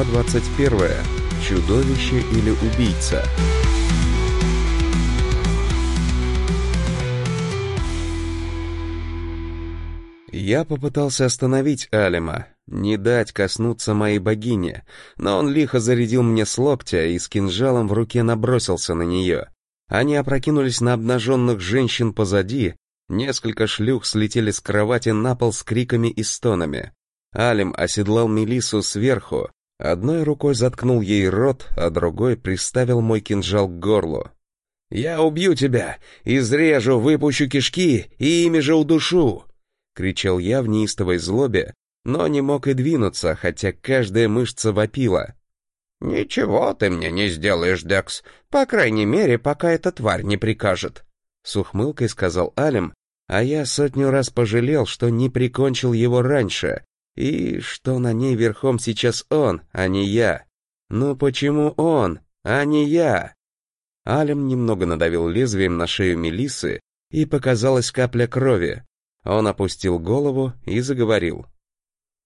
Глава 21. Чудовище или убийца. Я попытался остановить Алима, не дать коснуться моей богине, но он лихо зарядил мне с локтя и с кинжалом в руке набросился на нее. Они опрокинулись на обнаженных женщин позади, несколько шлюх слетели с кровати на пол с криками и стонами. Алим оседлал Мелису сверху, одной рукой заткнул ей рот, а другой приставил мой кинжал к горлу. «Я убью тебя, изрежу, выпущу кишки и ими же удушу!» — кричал я в неистовой злобе, но не мог и двинуться, хотя каждая мышца вопила. «Ничего ты мне не сделаешь, Декс, по крайней мере, пока эта тварь не прикажет», — с ухмылкой сказал Алим, а я сотню раз пожалел, что не прикончил его раньше, и что на ней верхом сейчас он, а не я. Ну почему он, а не я? Алим немного надавил лезвием на шею Мелисы, и показалась капля крови. Он опустил голову и заговорил.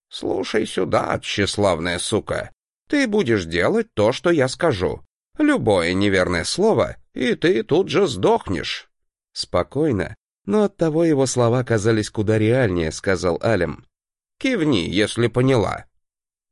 «Слушай сюда, тщеславная сука. Ты будешь делать то, что я скажу. Любое неверное слово, и ты тут же сдохнешь». Спокойно, но оттого его слова казались куда реальнее, сказал Алим. Кивни, если поняла».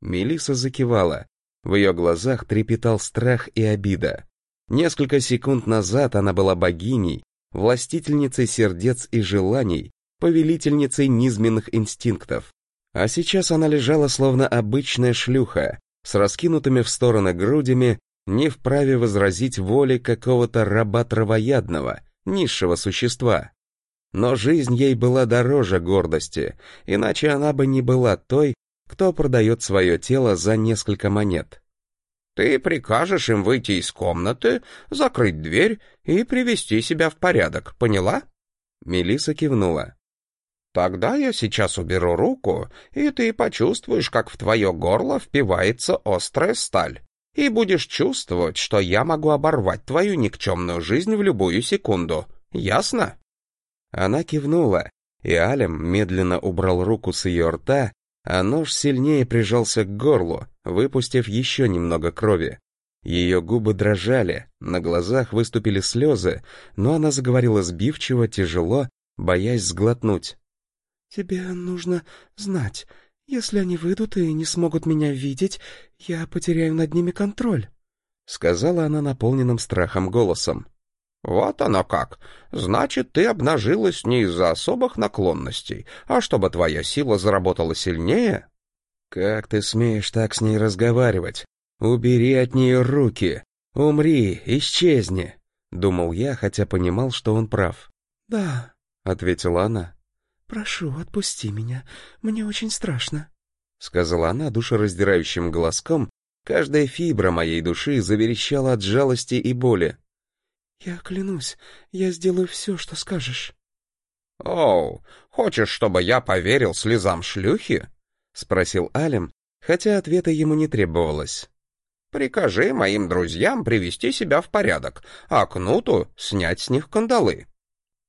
Мелиса закивала. В ее глазах трепетал страх и обида. Несколько секунд назад она была богиней, властительницей сердец и желаний, повелительницей низменных инстинктов. А сейчас она лежала словно обычная шлюха, с раскинутыми в стороны грудями, не вправе возразить воле какого-то раба травоядного, низшего существа. Но жизнь ей была дороже гордости, иначе она бы не была той, кто продает свое тело за несколько монет. «Ты прикажешь им выйти из комнаты, закрыть дверь и привести себя в порядок, поняла?» Мелиса кивнула. «Тогда я сейчас уберу руку, и ты почувствуешь, как в твое горло впивается острая сталь, и будешь чувствовать, что я могу оборвать твою никчемную жизнь в любую секунду. Ясно?» Она кивнула, и Алем медленно убрал руку с ее рта, а нож сильнее прижался к горлу, выпустив еще немного крови. Ее губы дрожали, на глазах выступили слезы, но она заговорила сбивчиво, тяжело, боясь сглотнуть. «Тебе нужно знать, если они выйдут и не смогут меня видеть, я потеряю над ними контроль», — сказала она наполненным страхом голосом. «Вот оно как. Значит, ты обнажилась не из-за особых наклонностей, а чтобы твоя сила заработала сильнее?» «Как ты смеешь так с ней разговаривать? Убери от нее руки! Умри, исчезни!» — думал я, хотя понимал, что он прав. «Да», — ответила она. «Прошу, отпусти меня. Мне очень страшно», — сказала она душераздирающим голоском. Каждая фибра моей души заверещала от жалости и боли. «Я клянусь, я сделаю все, что скажешь». «Оу, хочешь, чтобы я поверил слезам шлюхи?» — спросил Алим, хотя ответа ему не требовалось. «Прикажи моим друзьям привести себя в порядок, а Кнуту снять с них кандалы».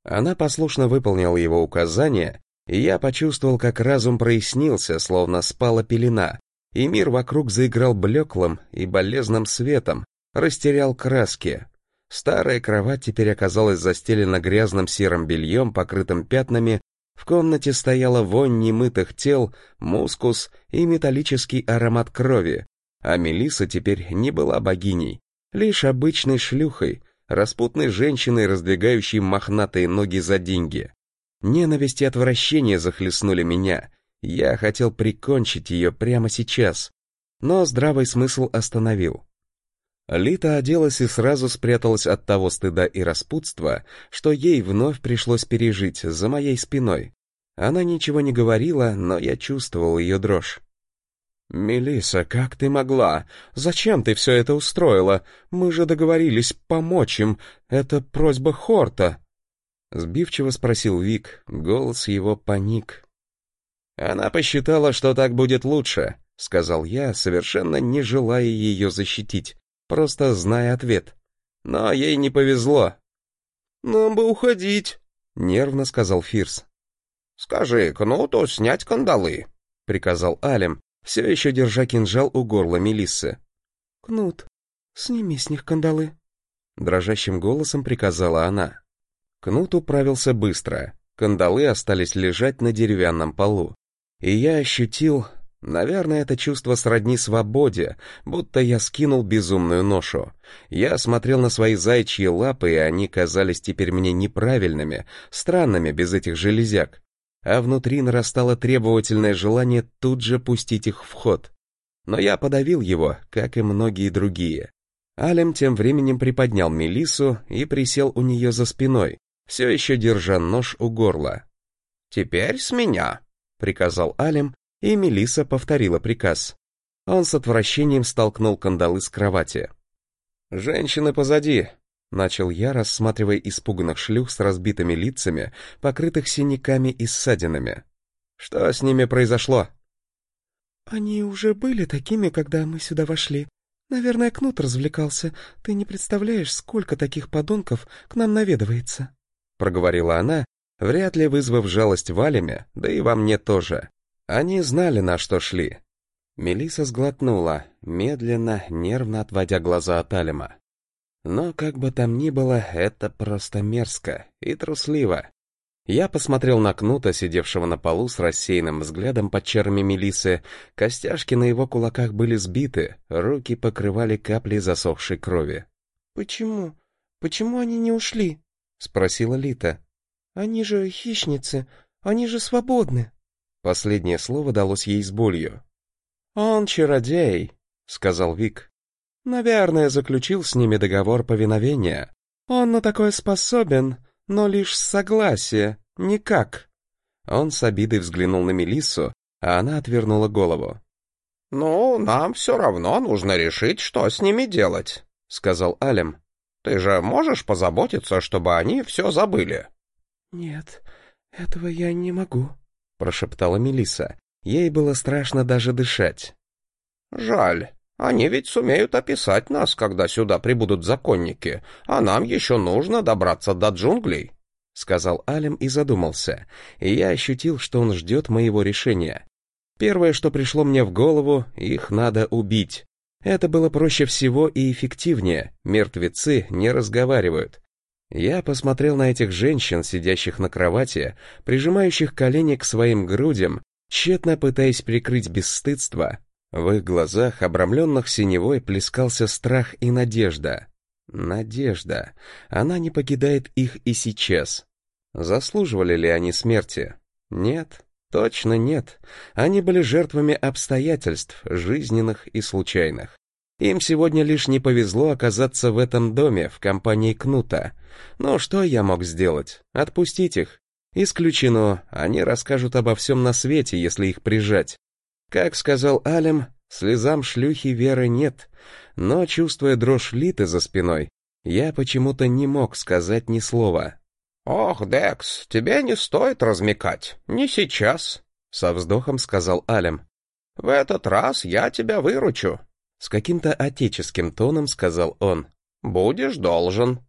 Она послушно выполнила его указания, и я почувствовал, как разум прояснился, словно спала пелена, и мир вокруг заиграл блеклым и болезным светом, растерял краски, Старая кровать теперь оказалась застелена грязным серым бельем, покрытым пятнами, в комнате стояла вонь немытых тел, мускус и металлический аромат крови, а Мелиса теперь не была богиней, лишь обычной шлюхой, распутной женщиной, раздвигающей мохнатые ноги за деньги. Ненависть и отвращение захлестнули меня. Я хотел прикончить ее прямо сейчас, но здравый смысл остановил. Лита оделась и сразу спряталась от того стыда и распутства, что ей вновь пришлось пережить за моей спиной. Она ничего не говорила, но я чувствовал ее дрожь. «Мелисса, как ты могла? Зачем ты все это устроила? Мы же договорились помочь им. Это просьба Хорта». Сбивчиво спросил Вик, голос его паник. «Она посчитала, что так будет лучше», — сказал я, совершенно не желая ее защитить просто зная ответ. Но ей не повезло. «Нам бы уходить», — нервно сказал Фирс. «Скажи Кнуту снять кандалы», — приказал Алим, все еще держа кинжал у горла Мелиссы. «Кнут, сними с них кандалы», — дрожащим голосом приказала она. Кнут управился быстро, кандалы остались лежать на деревянном полу. И я ощутил, наверное, это чувство сродни свободе, будто я скинул безумную ношу. Я смотрел на свои зайчьи лапы, и они казались теперь мне неправильными, странными без этих железяк. А внутри нарастало требовательное желание тут же пустить их в ход. Но я подавил его, как и многие другие. Алем тем временем приподнял Мелису и присел у нее за спиной, все еще держа нож у горла. «Теперь с меня», — приказал Алем, и Мелиса повторила приказ. Он с отвращением столкнул кандалы с кровати. «Женщины позади», — начал я, рассматривая испуганных шлюх с разбитыми лицами, покрытых синяками и ссадинами. «Что с ними произошло?» «Они уже были такими, когда мы сюда вошли. Наверное, Кнут развлекался. Ты не представляешь, сколько таких подонков к нам наведывается». — проговорила она, вряд ли вызвав жалость Валеме, да и во мне тоже. Они знали, на что шли. Мелиса сглотнула, медленно, нервно отводя глаза от Алима. Но, как бы там ни было, это просто мерзко и трусливо. Я посмотрел на Кнута, сидевшего на полу с рассеянным взглядом под черами Мелисы. Костяшки на его кулаках были сбиты, руки покрывали капли засохшей крови. «Почему? Почему они не ушли?» — спросила Лита. «Они же хищницы, они же свободны». Последнее слово далось ей с болью. «Он чародей», — сказал Вик. «Наверное, заключил с ними договор повиновения. Он на такое способен, но лишь с согласия, никак». Он с обидой взглянул на Мелиссу, а она отвернула голову. «Ну, нам все равно нужно решить, что с ними делать», — сказал Алем. Ты же можешь позаботиться, чтобы они все забыли?» «Нет, этого я не могу», — прошептала Мелиса. Ей было страшно даже дышать. «Жаль. Они ведь сумеют описать нас, когда сюда прибудут законники, а нам еще нужно добраться до джунглей», — сказал Алем и задумался, и я ощутил, что он ждет моего решения. Первое, что пришло мне в голову, их надо убить. Это было проще всего и эффективнее, мертвецы не разговаривают. Я посмотрел на этих женщин, сидящих на кровати, прижимающих колени к своим грудям, тщетно пытаясь прикрыть бесстыдство. В их глазах, обрамленных синевой, плескался страх и надежда. Надежда. Она не покидает их и сейчас. Заслуживали ли они смерти? Нет, Точно нет. Они были жертвами обстоятельств, жизненных и случайных. Им сегодня лишь не повезло оказаться в этом доме в компании Кнута. Но что я мог сделать? Отпустить их? Исключено, они расскажут обо всем на свете, если их прижать. Как сказал Алем, слезам шлюхи веры нет, но, чувствуя дрожь Литы за спиной, я почему-то не мог сказать ни слова. «Ох, Декс, тебе не стоит размекать. Не сейчас», — со вздохом сказал Алем. «В этот раз я тебя выручу», — с каким-то отеческим тоном сказал он. «Будешь должен».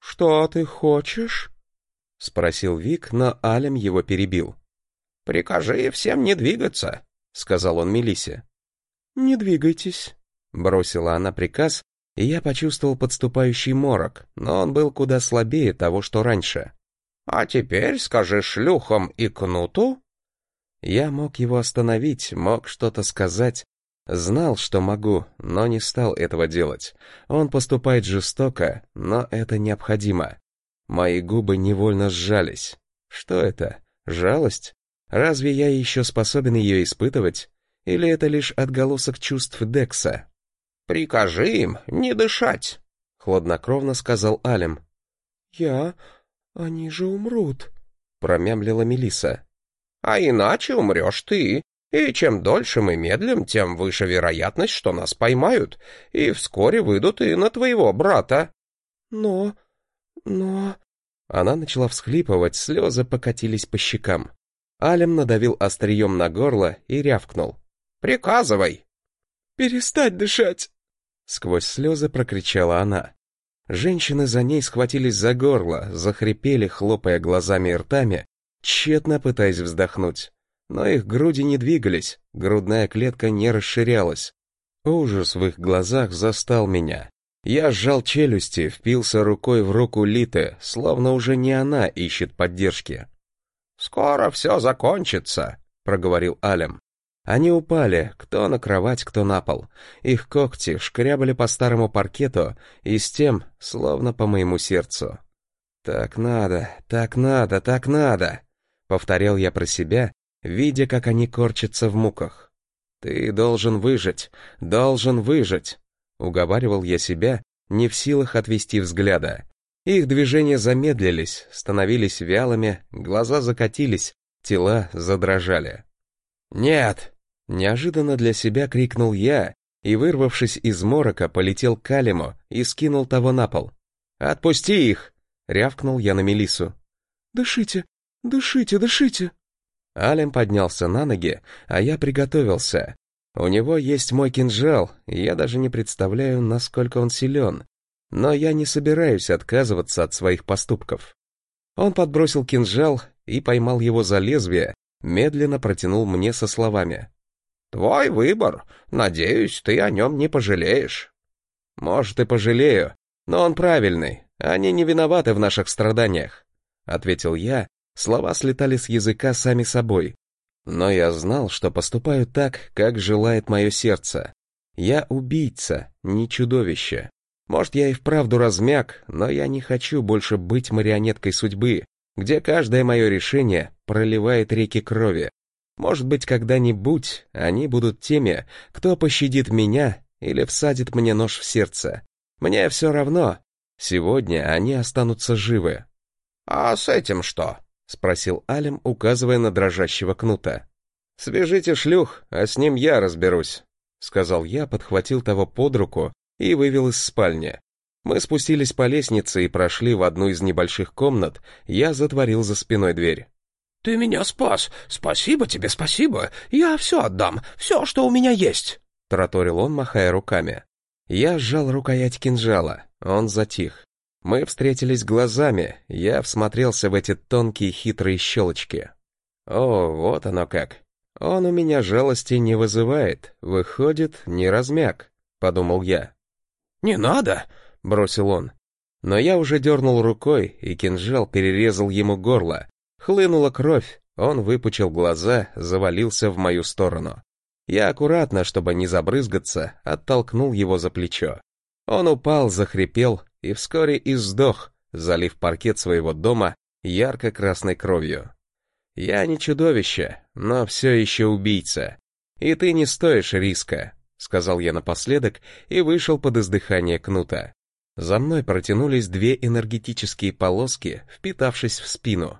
«Что ты хочешь?» — спросил Вик, но Алем его перебил. «Прикажи всем не двигаться», — сказал он Мелисе. «Не двигайтесь», — бросила она приказ, и я почувствовал подступающий морок, но он был куда слабее того, что раньше. «А теперь скажи шлюхам и кнуту?» Я мог его остановить, мог что-то сказать, знал, что могу, но не стал этого делать. Он поступает жестоко, но это необходимо. Мои губы невольно сжались. Что это? Жалость? Разве я еще способен ее испытывать? Или это лишь отголосок чувств Декса? «Прикажи им не дышать», — хладнокровно сказал Алим. «Я... они же умрут», — промямлила Мелиса. «А иначе умрешь ты, и чем дольше мы медлим, тем выше вероятность, что нас поймают, и вскоре выйдут и на твоего брата». «Но... но...» Она начала всхлипывать, слезы покатились по щекам. Алим надавил острием на горло и рявкнул. «Приказывай!» «Перестать дышать!» Сквозь слезы прокричала она. Женщины за ней схватились за горло, захрипели, хлопая глазами и ртами, тщетно пытаясь вздохнуть. Но их груди не двигались, грудная клетка не расширялась. Ужас в их глазах застал меня. Я сжал челюсти, впился рукой в руку Литы, словно уже не она ищет поддержки. «Скоро все закончится», — проговорил Алем. Они упали, кто на кровать, кто на пол. Их когти шкрябали по старому паркету и с тем, словно по моему сердцу. «Так надо, так надо, так надо», — повторял я про себя, видя, как они корчатся в муках. «Ты должен выжить, должен выжить», — уговаривал я себя, не в силах отвести взгляда. Их движения замедлились, становились вялыми, глаза закатились, тела задрожали. «Нет!» Неожиданно для себя крикнул я и, вырвавшись из морока, полетел к Алиму и скинул того на пол. «Отпусти их!» — рявкнул я на Мелису. «Дышите, дышите, дышите!» Алим поднялся на ноги, а я приготовился. У него есть мой кинжал, и я даже не представляю, насколько он силен. Но я не собираюсь отказываться от своих поступков. Он подбросил кинжал и поймал его за лезвие, медленно протянул мне со словами. Твой выбор. Надеюсь, ты о нем не пожалеешь. Может, и пожалею, но он правильный. Они не виноваты в наших страданиях, ответил я. Слова слетали с языка сами собой. Но я знал, что поступаю так, как желает мое сердце. Я убийца, не чудовище. Может, я и вправду размяк, но я не хочу больше быть марионеткой судьбы, где каждое мое решение проливает реки крови. Может быть, когда-нибудь они будут теми, кто пощадит меня или всадит мне нож в сердце. Мне все равно. Сегодня они останутся живы. «А с этим что?» — спросил Алим, указывая на дрожащего кнута. «Свяжите шлюх, а с ним я разберусь», — сказал я, подхватил того под руку и вывел из спальни. Мы спустились по лестнице и прошли в одну из небольших комнат, я затворил за спиной дверь. «Ты меня спас! Спасибо тебе, спасибо! Я все отдам, все, что у меня есть!» — тараторил он, махая руками. Я сжал рукоять кинжала, он затих. Мы встретились глазами, я всмотрелся в эти тонкие хитрые щелочки. О, вот оно как. Он у меня жалости не вызывает, выходит, не размяк, подумал я. «Не надо!» — бросил он. Но я уже дернул рукой, и кинжал перерезал ему горло, Хлынула кровь, он выпучил глаза, завалился в мою сторону. Я аккуратно, чтобы не забрызгаться, оттолкнул его за плечо. Он упал, захрипел и вскоре и сдох, залив паркет своего дома ярко-красной кровью. Я не чудовище, но все еще убийца. И ты не стоишь риска, сказал я напоследок и вышел под издыхание кнута. За мной протянулись две энергетические полоски, впитавшись в спину.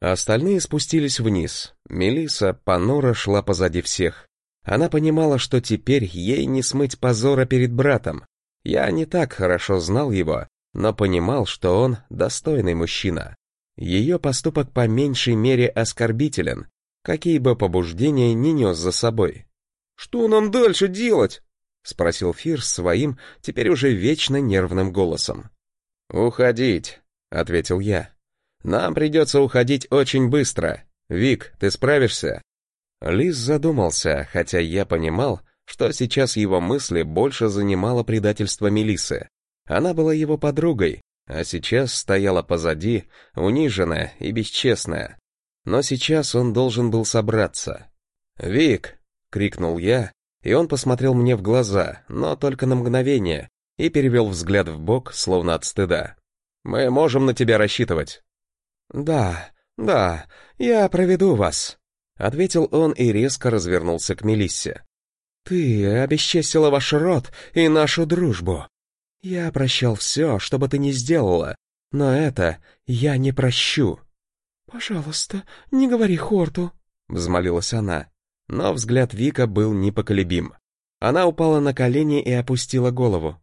Остальные спустились вниз. Мелиса понуро шла позади всех. Она понимала, что теперь ей не смыть позора перед братом. Я не так хорошо знал его, но понимал, что он достойный мужчина. Ее поступок по меньшей мере оскорбителен, какие бы побуждения не нес за собой. «Что нам дальше делать?» — спросил Фирс своим, теперь уже вечно нервным голосом. «Уходить», — ответил я. Нам придется уходить очень быстро. Вик, ты справишься?» Лис задумался, хотя я понимал, что сейчас его мысли больше занимало предательство Мелисы. Она была его подругой, а сейчас стояла позади, униженная и бесчестная. Но сейчас он должен был собраться. «Вик!» — крикнул я, и он посмотрел мне в глаза, но только на мгновение, и перевел взгляд в бок, словно от стыда. «Мы можем на тебя рассчитывать». «Да, да, я проведу вас», — ответил он и резко развернулся к Мелиссе. «Ты обесчестила ваш род и нашу дружбу. Я прощал все, что бы ты ни сделала, но это я не прощу». «Пожалуйста, не говори Хорту», — взмолилась она. Но взгляд Вика был непоколебим. Она упала на колени и опустила голову.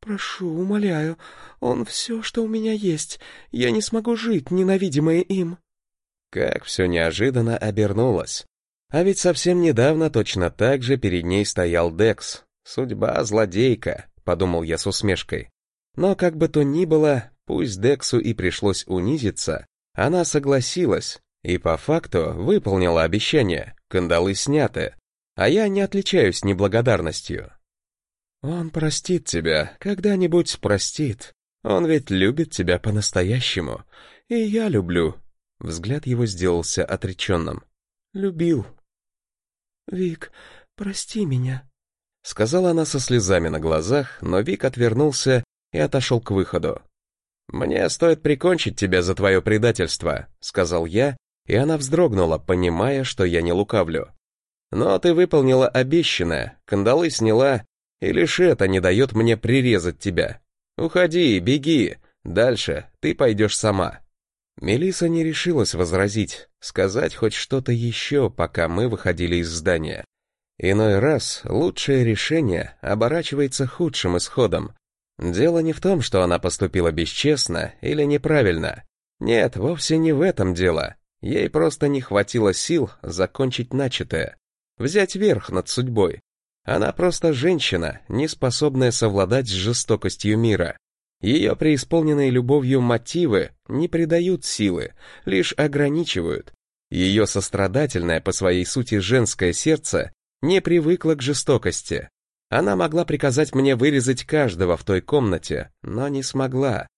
«Прошу, умоляю, он все, что у меня есть. Я не смогу жить, ненавидимая им». Как все неожиданно обернулось. А ведь совсем недавно точно так же перед ней стоял Декс. Судьба злодейка, подумал я с усмешкой. Но как бы то ни было, пусть Дексу и пришлось унизиться, она согласилась, И по факту выполнила обещание, кандалы сняты, а я не отличаюсь неблагодарностью. Он простит тебя, когда-нибудь простит. Он ведь любит тебя по-настоящему. И я люблю. Взгляд его сделался отреченным. Любил. Вик, прости меня. Сказала она со слезами на глазах, но Вик отвернулся и отошел к выходу. «Мне стоит прикончить тебя за твое предательство», — сказал я, и она вздрогнула, понимая, что я не лукавлю. «Но ты выполнила обещанное, кандалы сняла, и лишь это не дает мне прирезать тебя. Уходи, беги, дальше ты пойдешь сама». Мелиса не решилась возразить, сказать хоть что-то еще, пока мы выходили из здания. Иной раз лучшее решение оборачивается худшим исходом. Дело не в том, что она поступила бесчестно или неправильно. Нет, вовсе не в этом дело. Ей просто не хватило сил закончить начатое, взять верх над судьбой. Она просто женщина, не способная совладать с жестокостью мира. Ее преисполненные любовью мотивы не придают силы, лишь ограничивают. Ее сострадательное по своей сути женское сердце не привыкла к жестокости. Она могла приказать мне вырезать каждого в той комнате, но не смогла.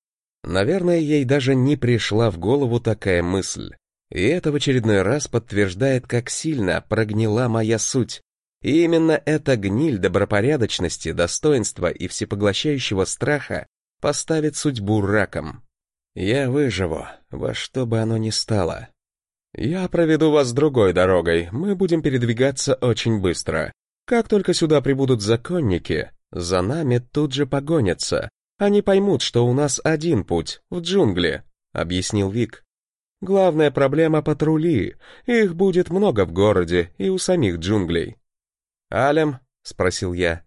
Наверное, ей даже не пришла в голову такая мысль. И это в очередной раз подтверждает, как сильно прогнила моя суть. И именно эта гниль добропорядочности, достоинства и всепоглощающего страха поставит судьбу раком. Я выживу, во что бы оно ни стало. «Я проведу вас другой дорогой, мы будем передвигаться очень быстро. Как только сюда прибудут законники, за нами тут же погонятся. Они поймут, что у нас один путь, в джунгли», — объяснил Вик. «Главная проблема — патрули, их будет много в городе и у самих джунглей». «Алем?» — спросил я.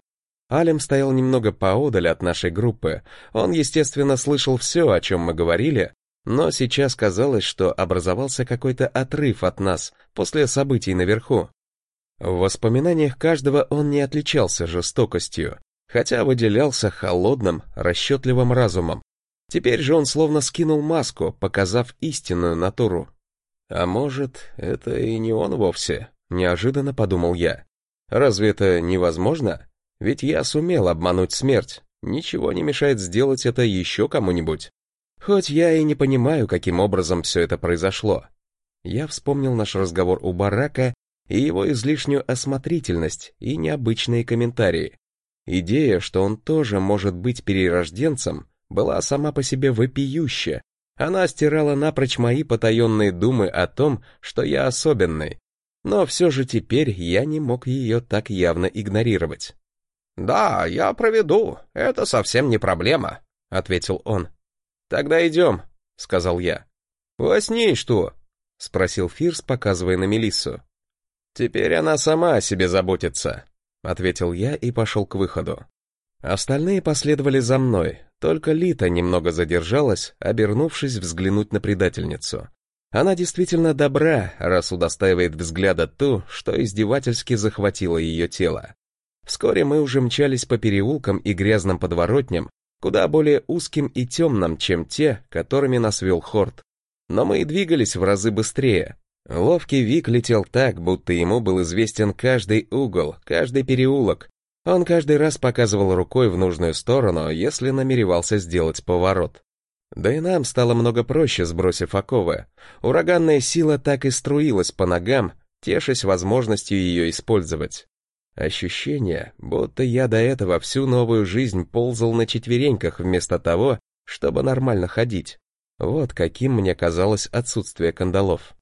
Алем стоял немного поодаль от нашей группы. Он, естественно, слышал все, о чем мы говорили, но сейчас казалось, что образовался какой-то отрыв от нас после событий наверху. В воспоминаниях каждого он не отличался жестокостью, хотя выделялся холодным, расчетливым разумом. Теперь же он словно скинул маску, показав истинную натуру. А может, это и не он вовсе, неожиданно подумал я. Разве это невозможно? Ведь я сумел обмануть смерть. Ничего не мешает сделать это еще кому-нибудь. Хоть я и не понимаю, каким образом все это произошло. Я вспомнил наш разговор у барака и его излишнюю осмотрительность и необычные комментарии. Идея, что он тоже может быть перерожденцем, была сама по себе вопиющая. Она стирала напрочь мои потаенные думы о том, что я особенный. Но все же теперь я не мог ее так явно игнорировать. «Да, я проведу, это совсем не проблема», — ответил он. «Тогда идем», — сказал я. «У вас ней что?» — спросил Фирс, показывая на Мелиссу. «Теперь она сама о себе заботится», — ответил я и пошел к выходу. Остальные последовали за мной, только Лита немного задержалась, обернувшись взглянуть на предательницу. Она действительно добра, раз удостаивает взгляда ту, что издевательски захватило ее тело. Вскоре мы уже мчались по переулкам и грязным подворотням, куда более узким и темным, чем те, которыми нас вел Хорт. Но мы и двигались в разы быстрее. Ловкий Вик летел так, будто ему был известен каждый угол, каждый переулок. Он каждый раз показывал рукой в нужную сторону, если намеревался сделать поворот. Да и нам стало много проще, сбросив оковы. Ураганная сила так и струилась по ногам, тешась возможностью ее использовать. Ощущение, будто я до этого всю новую жизнь ползал на четвереньках вместо того, чтобы нормально ходить. Вот каким мне казалось отсутствие кандалов.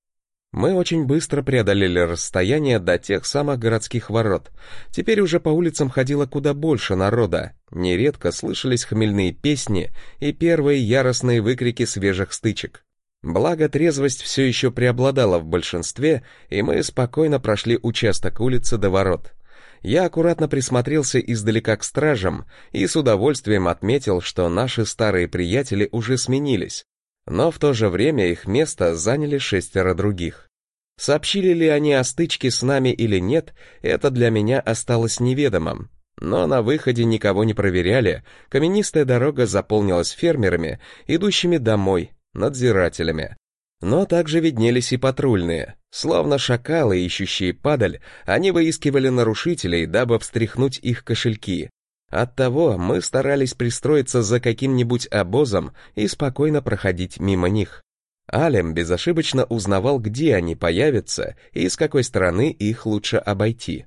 Мы очень быстро преодолели расстояние до тех самых городских ворот. Теперь уже по улицам ходило куда больше народа. Нередко слышались хмельные песни и первые яростные выкрики свежих стычек. Благо трезвость все еще преобладала в большинстве, и мы спокойно прошли участок улицы до ворот я аккуратно присмотрелся издалека к стражам и с удовольствием отметил, что наши старые приятели уже сменились, но в то же время их место заняли шестеро других. Сообщили ли они о стычке с нами или нет, это для меня осталось неведомым. Но на выходе никого не проверяли, каменистая дорога заполнилась фермерами, идущими домой, надзирателями. Но также виднелись и патрульные. Словно шакалы, ищущие падаль, они выискивали нарушителей, дабы встряхнуть их кошельки. Оттого мы старались пристроиться за каким-нибудь обозом и спокойно проходить мимо них. Алем безошибочно узнавал, где они появятся и с какой стороны их лучше обойти.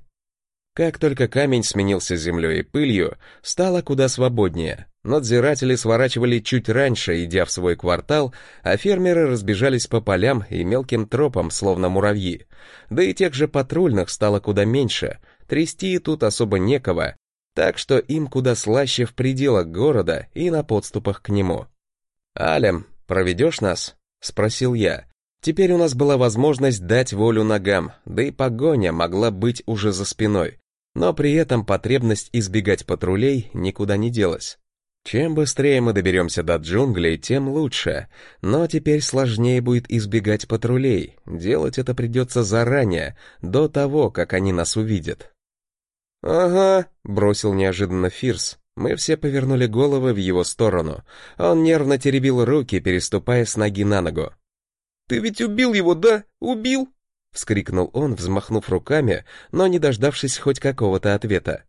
Как только камень сменился землей и пылью, стало куда свободнее. Надзиратели сворачивали чуть раньше, идя в свой квартал, а фермеры разбежались по полям и мелким тропам, словно муравьи. Да и тех же патрульных стало куда меньше, трясти тут особо некого, так что им куда слаще в пределах города и на подступах к нему. «Алем, проведешь нас?» — спросил я. Теперь у нас была возможность дать волю ногам, да и погоня могла быть уже за спиной но при этом потребность избегать патрулей никуда не делась. Чем быстрее мы доберемся до джунглей, тем лучше, но теперь сложнее будет избегать патрулей, делать это придется заранее, до того, как они нас увидят. «Ага», — бросил неожиданно Фирс. Мы все повернули головы в его сторону. Он нервно теребил руки, переступая с ноги на ногу. «Ты ведь убил его, да? Убил?» — вскрикнул он, взмахнув руками, но не дождавшись хоть какого-то ответа.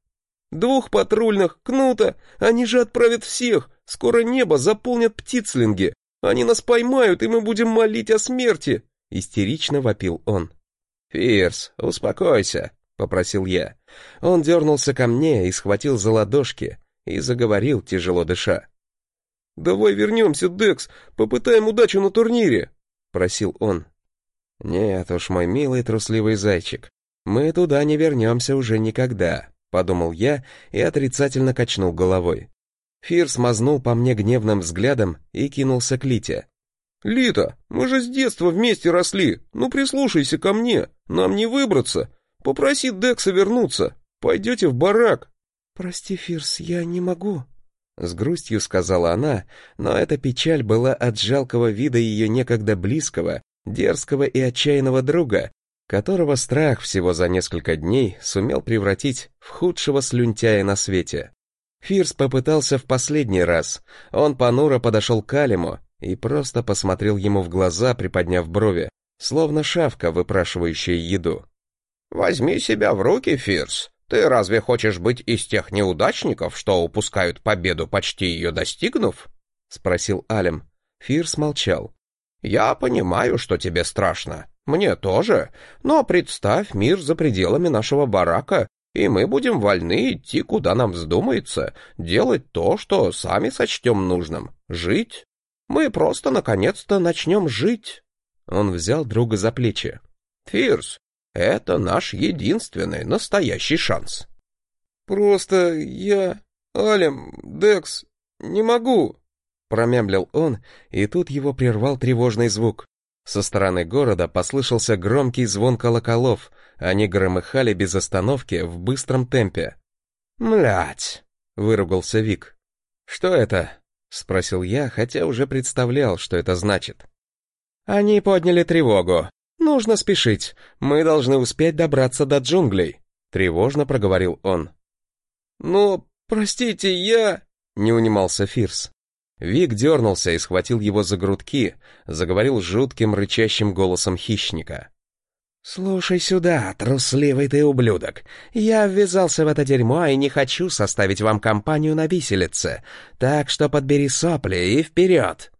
«Двух патрульных, кнута! Они же отправят всех! Скоро небо заполнят птицлинги! Они нас поймают, и мы будем молить о смерти!» Истерично вопил он. «Фирс, успокойся», — попросил я. Он дернулся ко мне и схватил за ладошки, и заговорил, тяжело дыша. «Давай вернемся, Декс, попытаем удачу на турнире», — просил он. «Нет уж, мой милый трусливый зайчик, мы туда не вернемся уже никогда», — подумал я и отрицательно качнул головой. Фир смазнул по мне гневным взглядом и кинулся к Лите. «Лита, мы же с детства вместе росли, ну прислушайся ко мне, нам не выбраться. Попроси Декса вернуться, пойдете в барак». «Прости, Фирс, я не могу», — с грустью сказала она, но эта печаль была от жалкого вида ее некогда близкого дерзкого и отчаянного друга, которого страх всего за несколько дней сумел превратить в худшего слюнтяя на свете. Фирс попытался в последний раз. Он понуро подошел к Алиму и просто посмотрел ему в глаза, приподняв брови, словно шавка, выпрашивающая еду. «Возьми себя в руки, Фирс. Ты разве хочешь быть из тех неудачников, что упускают победу, почти ее достигнув?» — спросил Алим. Фирс молчал. «Я понимаю, что тебе страшно. Мне тоже. Но представь мир за пределами нашего барака, и мы будем вольны идти, куда нам вздумается, делать то, что сами сочтем нужным. Жить. Мы просто, наконец-то, начнем жить». Он взял друга за плечи. «Фирс, это наш единственный настоящий шанс». «Просто я... Алем, Декс, не могу», Промямлил он, и тут его прервал тревожный звук. Со стороны города послышался громкий звон колоколов, они громыхали без остановки в быстром темпе. «Млять!» — выругался Вик. «Что это?» — спросил я, хотя уже представлял, что это значит. «Они подняли тревогу. Нужно спешить. Мы должны успеть добраться до джунглей», — тревожно проговорил он. «Но, простите, я...» — не унимался Фирс. Вик дернулся и схватил его за грудки, заговорил жутким рычащим голосом хищника. «Слушай сюда, трусливый ты ублюдок. Я ввязался в это дерьмо и не хочу составить вам компанию на виселице, так что подбери сопли и вперед!»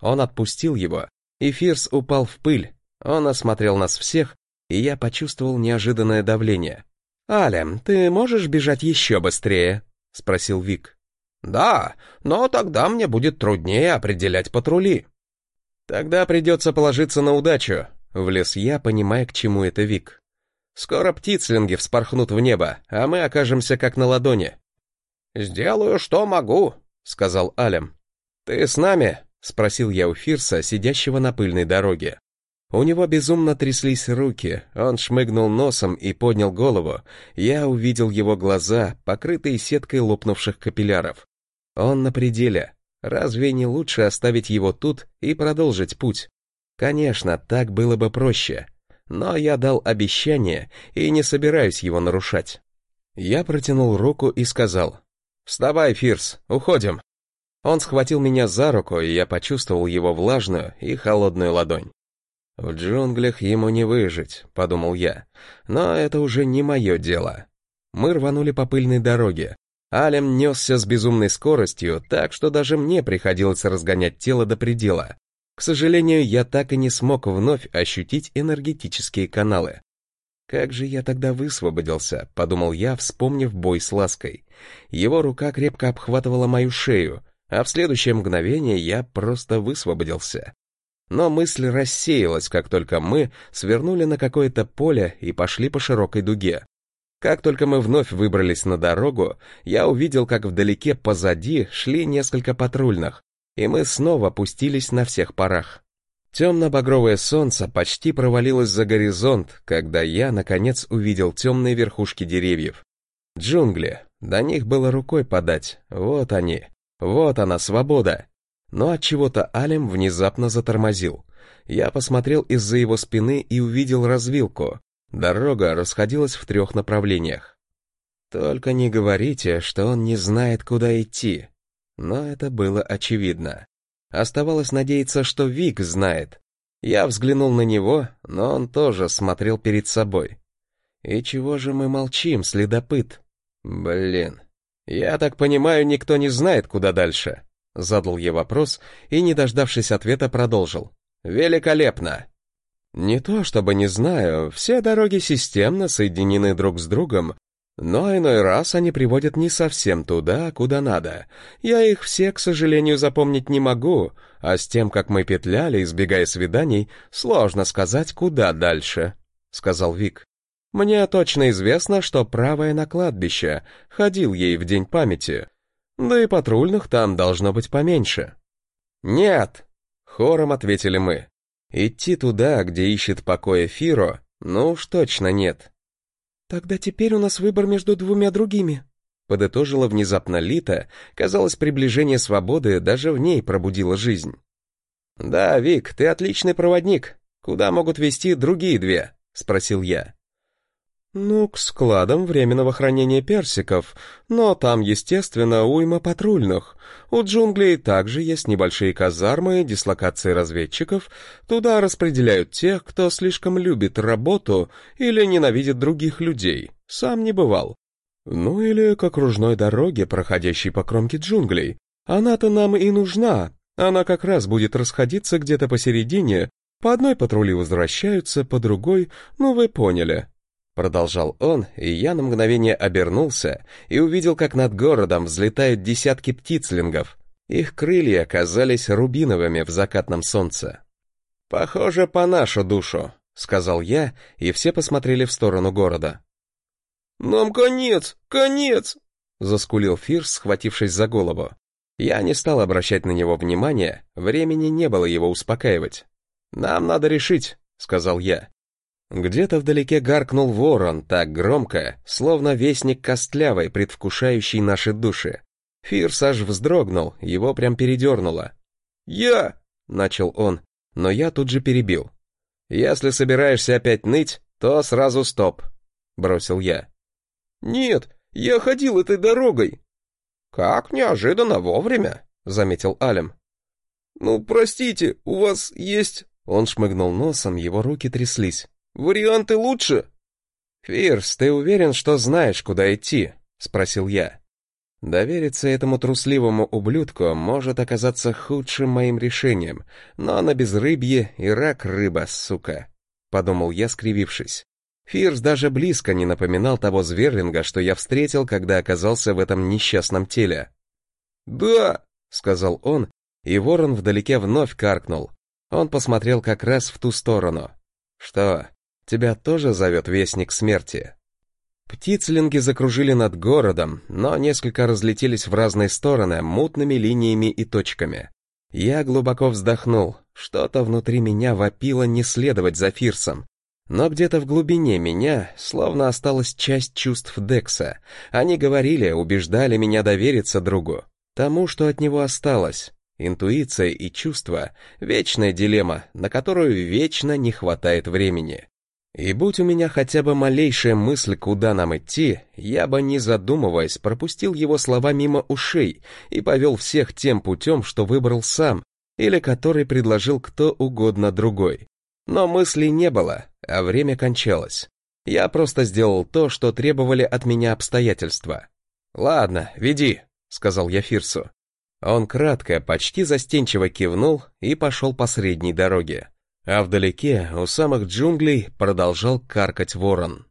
Он отпустил его, и Фирс упал в пыль. Он осмотрел нас всех, и я почувствовал неожиданное давление. «Алем, ты можешь бежать еще быстрее?» — спросил Вик. Да, но тогда мне будет труднее определять патрули. Тогда придется положиться на удачу, влез я, понимая, к чему это Вик. Скоро птицлинги вспорхнут в небо, а мы окажемся как на ладони. Сделаю, что могу, сказал Алем. Ты с нами? спросил я у Фирса, сидящего на пыльной дороге. У него безумно тряслись руки, он шмыгнул носом и поднял голову. Я увидел его глаза, покрытые сеткой лопнувших капилляров. Он на пределе. Разве не лучше оставить его тут и продолжить путь? Конечно, так было бы проще. Но я дал обещание и не собираюсь его нарушать. Я протянул руку и сказал. «Вставай, Фирс, уходим». Он схватил меня за руку, и я почувствовал его влажную и холодную ладонь. «В джунглях ему не выжить», — подумал я, но это уже не мое дело. Мы рванули по пыльной дороге. Алем несся с безумной скоростью, так что даже мне приходилось разгонять тело до предела. К сожалению, я так и не смог вновь ощутить энергетические каналы. «Как же я тогда высвободился?» — подумал я, вспомнив бой с лаской. Его рука крепко обхватывала мою шею, а в следующее мгновение я просто высвободился. Но мысль рассеялась, как только мы свернули на какое-то поле и пошли по широкой дуге. Как только мы вновь выбрались на дорогу, я увидел, как вдалеке позади шли несколько патрульных, и мы снова пустились на всех парах. Темно-багровое солнце почти провалилось за горизонт, когда я, наконец, увидел темные верхушки деревьев. Джунгли, до них было рукой подать, вот они, вот она, свобода. Но от чего-то Алим внезапно затормозил. Я посмотрел из-за его спины и увидел развилку. Дорога расходилась в трех направлениях. Только не говорите, что он не знает, куда идти. Но это было очевидно. Оставалось надеяться, что Вик знает. Я взглянул на него, но он тоже смотрел перед собой. И чего же мы молчим, следопыт? Блин. Я так понимаю, никто не знает, куда дальше. Задал я вопрос и, не дождавшись ответа, продолжил. Великолепно. Не то чтобы не знаю, все дороги системно соединены друг с другом, но иной раз они приводят не совсем туда, куда надо. Я их все, к сожалению, запомнить не могу, а с тем, как мы петляли, избегая свиданий, сложно сказать, куда дальше», — сказал Вик. «Мне точно известно, что правая на кладбище, ходил ей в день памяти. Да и патрульных там должно быть поменьше». «Нет», — хором ответили мы. «Идти туда, где ищет покоя Фиро, ну уж точно нет». «Тогда теперь у нас выбор между двумя другими», подытожила внезапно Лита, казалось, приближение свободы даже в ней пробудило жизнь. «Да, Вик, ты отличный проводник. Куда могут вести другие две?» — спросил я. «Ну, к складам временного хранения персиков, но там, естественно, уйма патрульных. У джунглей также есть небольшие казармы, дислокации разведчиков. Туда распределяют тех, кто слишком любит работу или ненавидит других людей. Сам не бывал. Ну или к окружной дороге, проходящей по кромке джунглей. Она-то нам и нужна. Она как раз будет расходиться где-то посередине. По одной патрули возвращаются, по другой, ну вы поняли». Продолжал он, и я на мгновение обернулся и увидел, как над городом взлетают десятки птицлингов. Их крылья казались рубиновыми в закатном солнце. «Похоже, по нашу душу», — сказал я, и все посмотрели в сторону города. «Нам конец! Конец!» — заскулил Фирс, схватившись за голову. Я не стал обращать на него внимания, времени не было его успокаивать. «Нам надо решить», — сказал я. Где-то вдалеке гаркнул ворон так громко, словно вестник костлявой, предвкушающий наши души. Фирс аж вздрогнул, его прям передернуло. «Я!» — начал он, но я тут же перебил. «Если собираешься опять ныть, то сразу стоп», — бросил я. «Нет, я ходил этой дорогой». «Как неожиданно вовремя», — заметил Алем. «Ну, простите, у вас есть...» Он шмыгнул носом, его руки тряслись. Варианты лучше?» «Фирс, ты уверен, что знаешь, куда идти?» — спросил я. Довериться этому трусливому ублюдку может оказаться худшим моим решением, но на безрыбье и рак рыба, сука, — подумал я, скривившись. Фирс даже близко не напоминал того зверлинга, что я встретил, когда оказался в этом несчастном теле. «Да», — сказал он, и ворон вдалеке вновь каркнул. Он посмотрел как раз в ту сторону. «Что, Тебя тоже зовет Вестник Смерти?» Птицлинги закружили над городом, но несколько разлетелись в разные стороны мутными линиями и точками. Я глубоко вздохнул, что-то внутри меня вопило не следовать за Фирсом. Но где-то в глубине меня словно осталась часть чувств Декса. Они говорили, убеждали меня довериться другу. Тому, что от него осталось. Интуиция и чувство — вечная дилемма, на которую вечно не хватает времени. И будь у меня хотя бы малейшая мысль, куда нам идти, я бы, не задумываясь, пропустил его слова мимо ушей и повел всех тем путем, что выбрал сам, или который предложил кто угодно другой. Но мыслей не было, а время кончалось. Я просто сделал то, что требовали от меня обстоятельства. «Ладно, веди», — сказал я Фирсу. Он кратко, почти застенчиво кивнул и пошел по средней дороге. А вдалеке, у самых джунглей, продолжал каркать ворон.